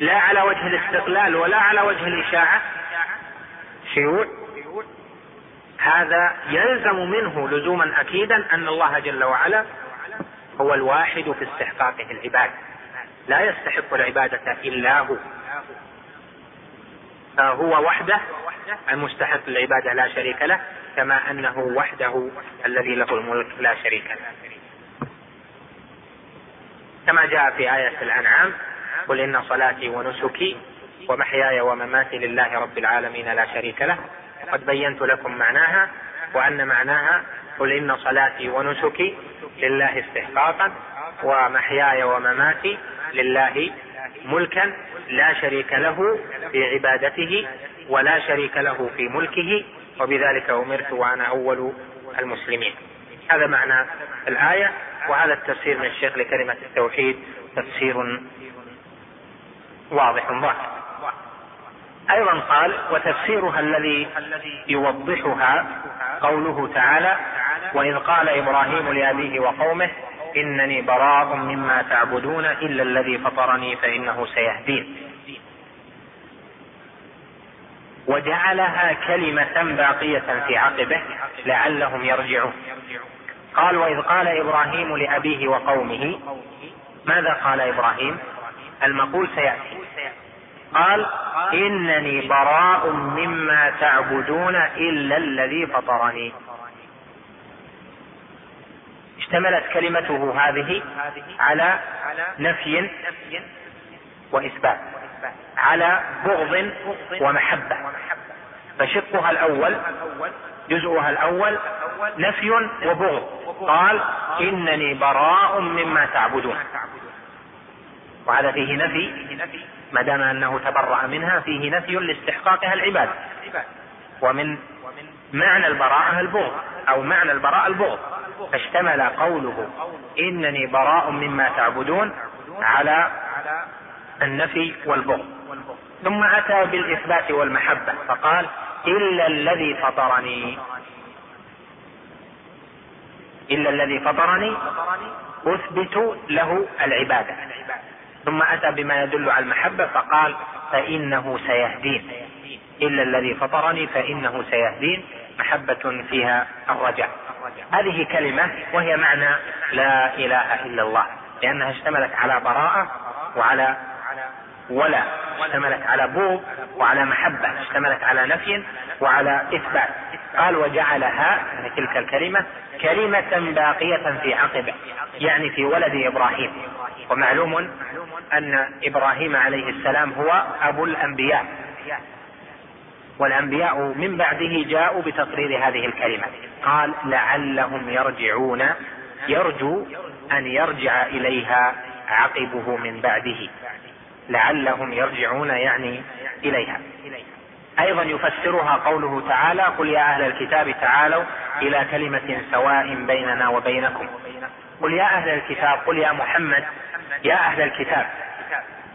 لا على وجه الاستقلال ولا على وجه الإشاعة شيوع هذا يلزم منه لزوما أكيدا أن الله جل وعلا هو الواحد في استحقاقه العباد. لا يستحق العبادة إلا هو. فهو وحده المستحق للعبادة لا شريك له كما أنه وحده الذي له الملك لا شريك له. كما جاء في آية الأنعام قل إن صلاتي ونسكي ومحياي ومماتي لله رب العالمين لا شريك له. وقد بينت لكم معناها وأن معناها قل إن صلاتي ونسكي لله استحقاقا ومحياي ومماتي لله ملكا لا شريك له في عبادته ولا شريك له في ملكه وبذلك أمرت وأنا أول المسلمين. هذا معنى الآية وهذا التفسير من الشيخ لكلمة التوحيد تفسير واضح ظاهر. أيضا قال وتفسيرها الذي يوضحها قوله تعالى وإذ قال إبراهيم لأبيه وقومه إنني براء مما تعبدون إلا الذي فطرني فإنه سيهدين. وجعلها كلمة باقية في عقبه لعلهم يرجعون. قال وإذ قال إبراهيم لأبيه وقومه ماذا قال إبراهيم؟ المقول سيأتي. قال إنني براء مما تعبدون إلا الذي فطرني. اشتملت كلمته هذه على نفي وإثبات على بغض ومحبة. فشقها الأول جزءها الأول نفي وبغض. قال إنني براء مما تعبدون. وهذا فيه نفي ما دام أنه تبرأ منها فيه نفي لاستحقاقها العبادة ومن معنى البراءة البغض أو معنى البراءة البغض. فاشتمل قوله إنني براء مما تعبدون على النفي والبغض. ثم أتى بالإثبات والمحبة فقال إلا الذي فطرني. إلا الذي فطرني أثبت له العبادة. ثم أتى بما يدل على المحبة فقال فإنه سيهدين. إلا الذي فطرني فإنه سيهدين. محبة فيها الرجاء. هذه كلمة وهي معنى لا إله إلا الله. لأنها اشتملت على براءة وعلى ولا اشتملت على بغض وعلى محبة اشتملت على نفي وعلى إثبات. قال وجعلها يعني تلك الكلمة كلمة باقية في عقبه يعني في ولد إبراهيم. ومعلوم أن إبراهيم عليه السلام هو أبو الأنبياء. والأنبياء من بعده جاءوا بتقرير هذه الكلمة. قال لعلهم يرجعون يرجو أن يرجع إليها عقبه من بعده. لعلهم يرجعون يعني إليها. أيضا يفسرها قوله تعالى قل يا أهل الكتاب تعالوا إلى كلمة سواء بيننا وبينكم. قل يا أهل الكتاب قل يا محمد يا أهل الكتاب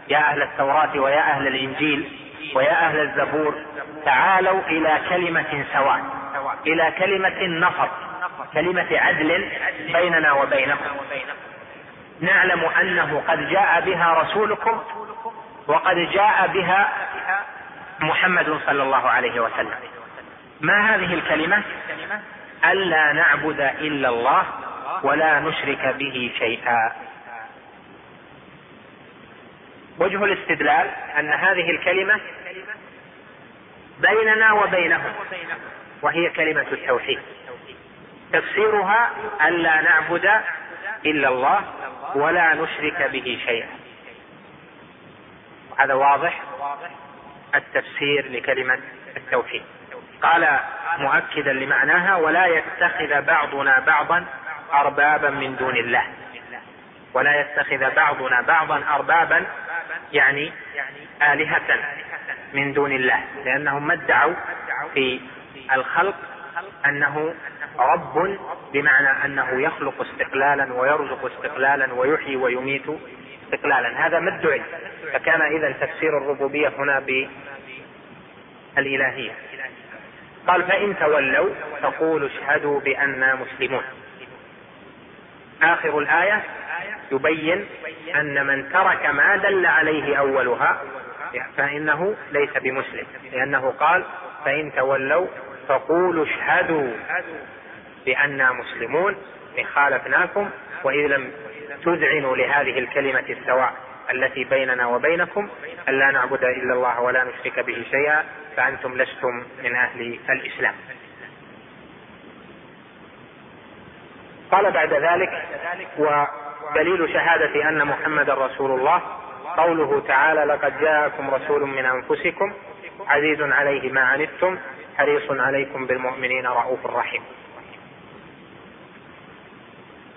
يا أهل التوراة ويا أهل الإنجيل ويا أهل الزبور تعالوا إلى كلمة سواء إلى كلمة نصر كلمة عدل بيننا وبينكم. نعلم أنه قد جاء بها رسولكم وقد جاء بها محمد صلى الله عليه وسلم. ما هذه الكلمة؟ ألا نعبد إلا الله ولا نشرك به شيئا. وجه الاستدلال أن هذه الكلمة بيننا وبينهم وهي كلمة التوحيد. تفسيرها ألا نعبد إلا الله ولا نشرك به شيئا. هذا واضح؟ التفسير لكلمة التوحيد. قال مؤكدا لمعناها ولا يتخذ بعضنا بعضا أربابا من دون الله. ولا يتخذ بعضنا بعضا أربابا يعني آلهة من دون الله. لأنهم ما ادعوا في الخلق أنه رب بمعنى أنه يخلق استقلالا ويرزق استقلالا ويحيي ويميت استقلالا. هذا ما ادعي فكان إذا تفسير الربوبية هنا بالإلهية. قال فإن تولوا فقولوا اشهدوا بأننا مسلمون. آخر الآية يبين أن من ترك ما دل عليه أولها فإنه ليس بمسلم. لأنه قال فإن تولوا فقولوا اشهدوا بأننا مسلمون. إن خالفناكم وإذ لم تذعنوا لهذه الكلمة السواء التي بيننا وبينكم ألا نعبد إلا الله ولا نشرك به شيئا فأنتم لستم من أهل الإسلام. قال بعد ذلك ودليل شهادة أن محمد رسول الله قوله تعالى لقد جاءكم رسول من أنفسكم عزيز عليه ما عنتم حريص عليكم بالمؤمنين رؤوف رحيم.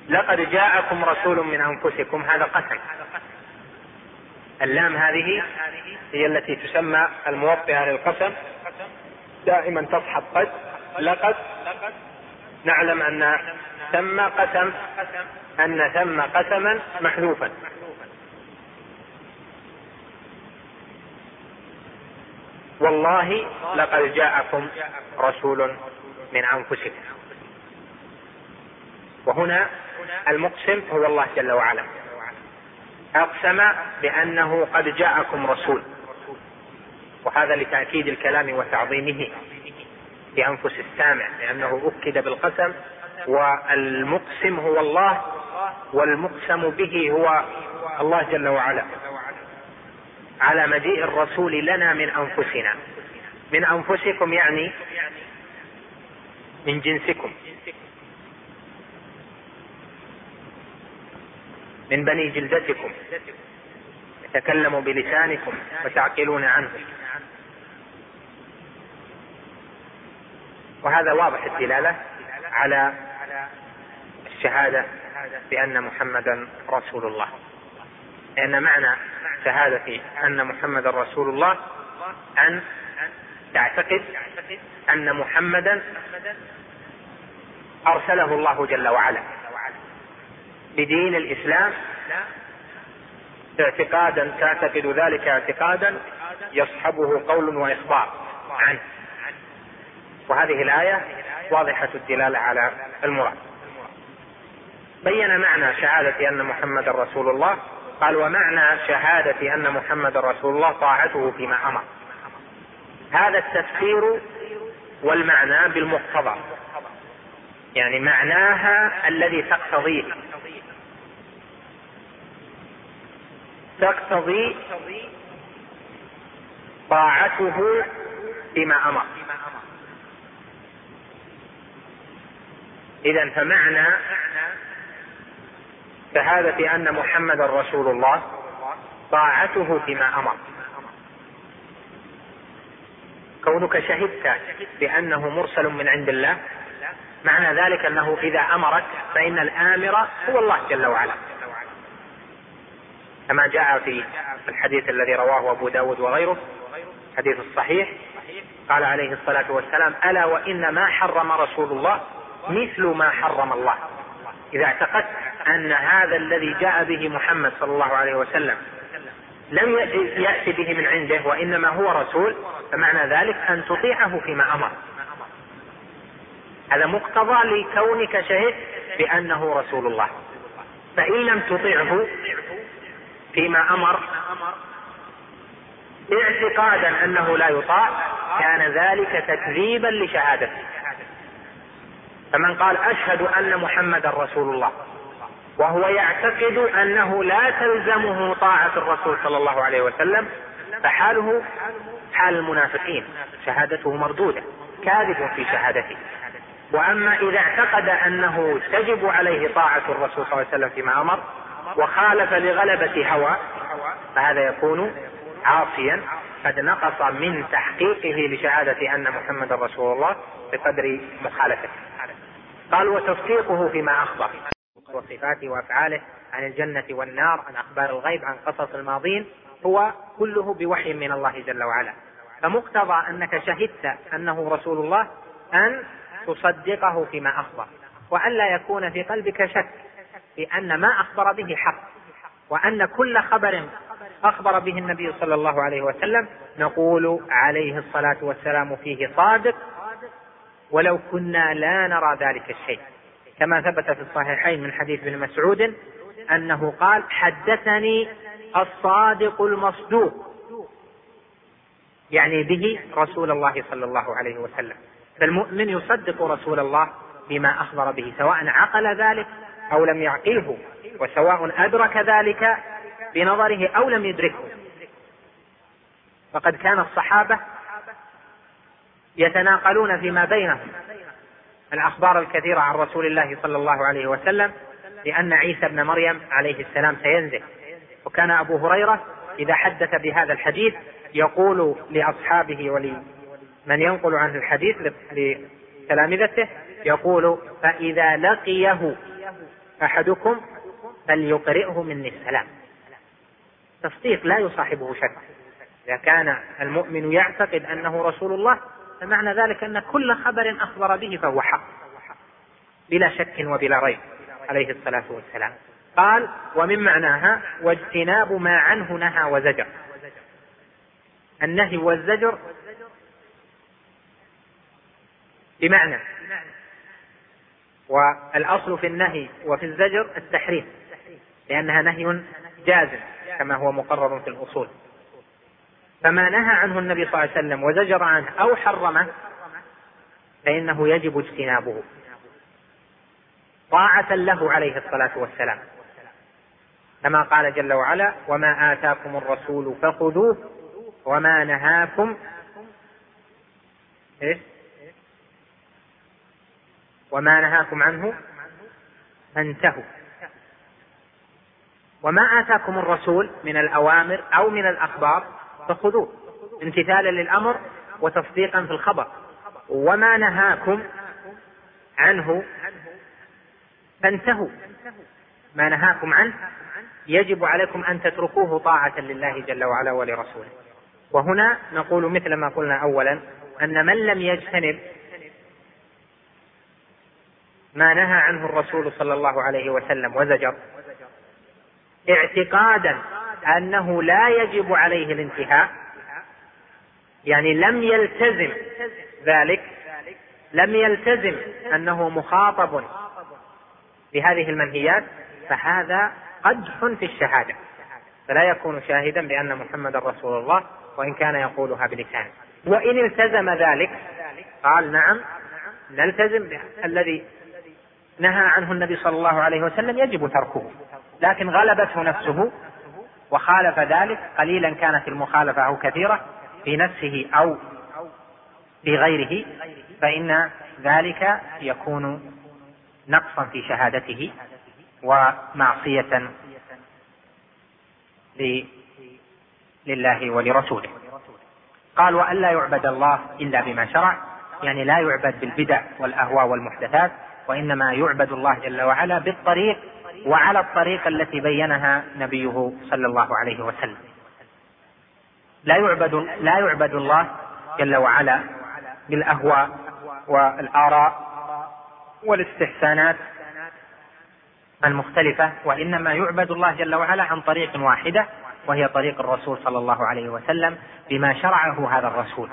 لقد جاءكم رسول من أنفسكم هذا قسم. اللام هذه هي التي تسمى الموطئة للقسم. دائما تصحب قد. لقد نعلم أن ثم قسم أن ثم قسما محذوفا. والله لقد جاءكم رسول من أنفسكم. وهنا المقسم هو الله جل وعلا. أقسم بأنه قد جاءكم رسول. وهذا لتأكيد الكلام وتعظيمه في انفس السامع لأنه أكد بالقسم والمقسم هو الله والمقسم به هو الله جل وعلا. على مجيء الرسول لنا من أنفسنا. من أنفسكم يعني من جنسكم. من بني جلدتكم. يتكلم بلسانكم وتعقلون عنه. وهذا واضح الدلالة على الشهادة بأن محمدا رسول الله لأن معنى شهادة أن محمدا رسول الله أن تعتقد أن محمدا أرسله الله جل وعلا. بدين الإسلام اعتقادا تعتقد ذلك اعتقادا يصحبه قول وإخبار عنه. وهذه الآية واضحة الدلالة على المراد. بين معنى شهادة أن محمدا رسول الله قال ومعنى شهادة أن محمدا رسول الله طاعته فيما أمر. هذا التفسير والمعنى بالمقتضى. يعني معناها الذي تقتضيه. تقتضي طاعته فيما أمر. اذا فمعنى شهادة أن محمدا رسول الله طاعته فيما أمر. كونك شهدت بأنه مرسل من عند الله معنى ذلك أنه إذا أمرك فإن الآمر هو الله جل وعلا. كما جاء في الحديث الذي رواه أبو داود وغيره حديث الصحيح قال عليه الصلاة والسلام ألا وإن ما حرم رسول الله مثل ما حرم الله. إذا اعتقدت أن هذا الذي جاء به محمد صلى الله عليه وسلم لم يأتي به من عنده وإنما هو رسول فمعنى ذلك أن تطيعه فيما أمر. هذا مقتضى لكونك شهدت بأنه رسول الله. فإن لم تطيعه فيما أمر اعتقادا أنه لا يطاع كان ذلك تكذيبا لشهادته. فمن قال أشهد أن محمدا رسول الله وهو يعتقد أنه لا تلزمه طاعة الرسول صلى الله عليه وسلم فحاله حال المنافقين شهادته مردودة كاذب في شهادته. وأما إذا اعتقد أنه تجب عليه طاعة الرسول صلى الله عليه وسلم فيما أمر وخالف لغلبة هوى فهذا يكون عاصيا. قد نقص من تحقيقه لشهادة أن محمدا رسول الله بقدر مخالفته. قال وتصديقه فيما أخبر. وصفاته وأفعاله عن الجنة والنار عن أخبار الغيب عن قصص الماضين هو كله بوحي من الله جل وعلا. فمقتضى أنك شهدت أنه رسول الله أن تصدقه فيما أخبر وأن لا يكون في قلبك شك. بان ما أخبر به حق وأن كل خبر أخبر به النبي صلى الله عليه وسلم نقول عليه الصلاة والسلام فيه صادق ولو كنا لا نرى ذلك الشيء. كما ثبت في الصحيحين من حديث ابن مسعود أنه قال حدثني الصادق المصدوق يعني به رسول الله صلى الله عليه وسلم. فالمؤمن يصدق رسول الله بما أخبر به سواء عقل ذلك أو لم يعقله وسواء أدرك ذلك بنظره أو لم يدركه. فقد كان الصحابة يتناقلون فيما بينهم. الأخبار الكثيرة عن رسول الله صلى الله عليه وسلم لأن عيسى ابن مريم عليه السلام سينزل. وكان أبو هريرة إذا حدث بهذا الحديث يقول لأصحابه ولمن ينقل عنه الحديث لتلامذته يقول فإذا لقيه أحدكم فليقرئه مني السلام. تصديق لا يصاحبه شك. إذا كان المؤمن يعتقد أنه رسول الله فمعنى ذلك أن كل خبر أخبر به فهو حق. بلا شك وبلا ريب عليه الصلاة والسلام. قال ومن معناها واجتناب ما عنه نهى وزجر. النهي والزجر بمعنى والأصل في النهي وفي الزجر التحريم لأنها نهي جازم كما هو مقرر في الأصول. فما نهى عنه النبي صلى الله عليه وسلم وزجر عنه أو حرمه فإنه يجب اجتنابه. طاعة له عليه الصلاة والسلام. كما قال جل وعلا وما آتاكم الرسول فخذوه وما نهاكم إيه؟ وما نهاكم عنه فانتهوا. وما آتاكم الرسول من الأوامر أو من الأخبار فخذوه. امتثالا للأمر وتصديقا في الخبر. وما نهاكم عنه فانتهوا. ما نهاكم عنه يجب عليكم أن تتركوه طاعة لله جل وعلا ولرسوله. وهنا نقول مثل ما قلنا اولا أن من لم يجتنب ما نهى عنه الرسول صلى الله عليه وسلم وزجر. اعتقادا أنه لا يجب عليه الانتهاء يعني لم يلتزم ذلك لم يلتزم أنه مخاطب بهذه المنهيات فهذا قدح في الشهادة. فلا يكون شاهدا بأن محمد رسول الله وإن كان يقولها بلسانه وإن التزم ذلك قال نعم نلتزم الذي نهى عنه النبي صلى الله عليه وسلم يجب تركه لكن غلبته نفسه وخالف ذلك قليلا كانت المخالفة أو كثيرة في نفسه أو في غيره فإن ذلك يكون نقصا في شهادته ومعصية لله ولرسوله. قال وأن لا يعبد الله إلا بما شرع يعني لا يعبد بالبدع والأهواء والمحدثات وإنما يعبد الله جل وعلا بالطريق وعلى الطريقة التي بينها نبيه صلى الله عليه وسلم. لا يعبد لا يعبد الله جل وعلا بالأهواء والآراء والاستحسانات المختلفة وإنما يعبد الله جل وعلا عن طريق واحدة وهي طريق الرسول صلى الله عليه وسلم بما شرعه هذا الرسول.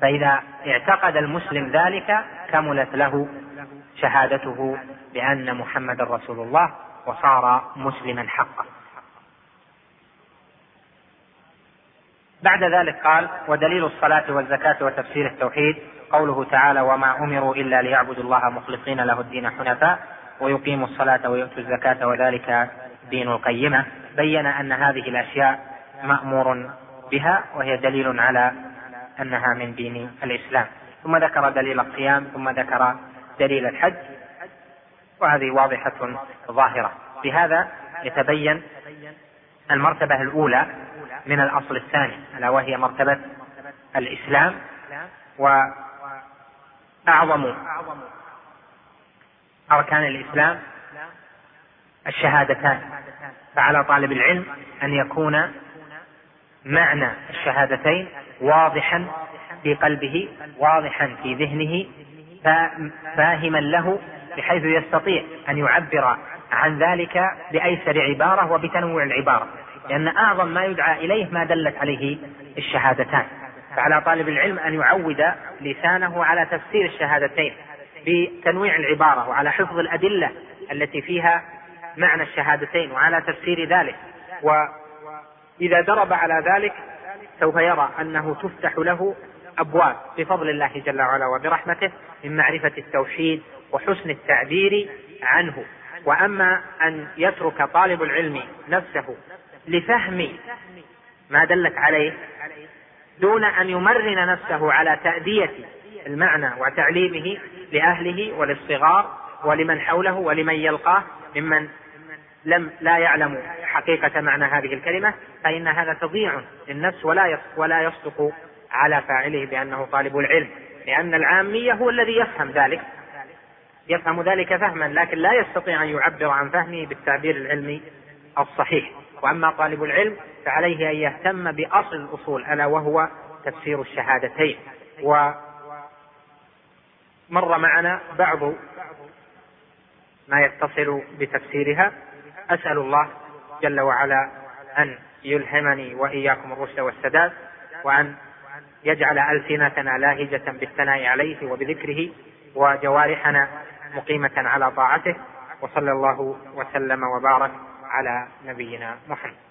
فإذا اعتقد المسلم ذلك كملت له شهادته بأن محمد رسول الله وصار مسلما حقا. بعد ذلك قال ودليل الصلاة والزكاة وتفسير التوحيد قوله تعالى وما أمروا إلا ليعبدوا الله مخلصين له الدين حنفاء ويقيموا الصلاة ويؤتوا الزكاة وذلك دين القيمة بين أن هذه الأشياء مأمور بها وهي دليل على أنها من دين الإسلام. ثم ذكر دليل الصيام ثم ذكر دليل الحج وهذه واضحة ظاهرة. بهذا يتبين المرتبة الأولى من الأصل الثاني ألا وهي مرتبة الإسلام وأعظم أركان الإسلام الشهادتان. فعلى طالب العلم أن يكون معنى الشهادتين واضحا في قلبه واضحا في ذهنه فاهما له بحيث يستطيع أن يعبر عن ذلك بأيسر عبارة وبتنوع العبارة. لأن أعظم ما يدعى إليه ما دلت عليه الشهادتان. فعلى طالب العلم أن يعود لسانه على تفسير الشهادتين بتنويع العبارة وعلى حفظ الأدلة التي فيها معنى الشهادتين وعلى تفسير ذلك. وإذا درب على ذلك سوف يرى أنه تفتح له أبواب بفضل الله جل وعلا وبرحمته من معرفة التوحيد وحسن التعبير عنه. وأما أن يترك طالب العلم نفسه لفهم ما دلت عليه دون أن يمرن نفسه على تأدية المعنى وتعليمه لأهله وللصغار ولمن حوله ولمن يلقاه ممن لم لا يعلم حقيقة معنى هذه الكلمة فإن هذا تضييع للنفس ولا ولا يصدق على فاعله بأنه طالب العلم. لأن العامية هو الذي يفهم ذلك. يفهم ذلك فهما لكن لا يستطيع أن يعبر عن فهمه بالتعبير العلمي الصحيح. وأما طالب العلم فعليه أن يهتم بأصل الأصول ألا وهو تفسير الشهادتين. ومر معنا بعض ما يتصل بتفسيرها. أسأل الله جل وعلا أن يلهمني وإياكم الرشد والسداد وأن يجعل ألسنتنا لاهجة بالثناء عليه وبذكره وجوارحنا مقيمة على طاعته وصلى الله وسلم وبارك على نبينا محمد.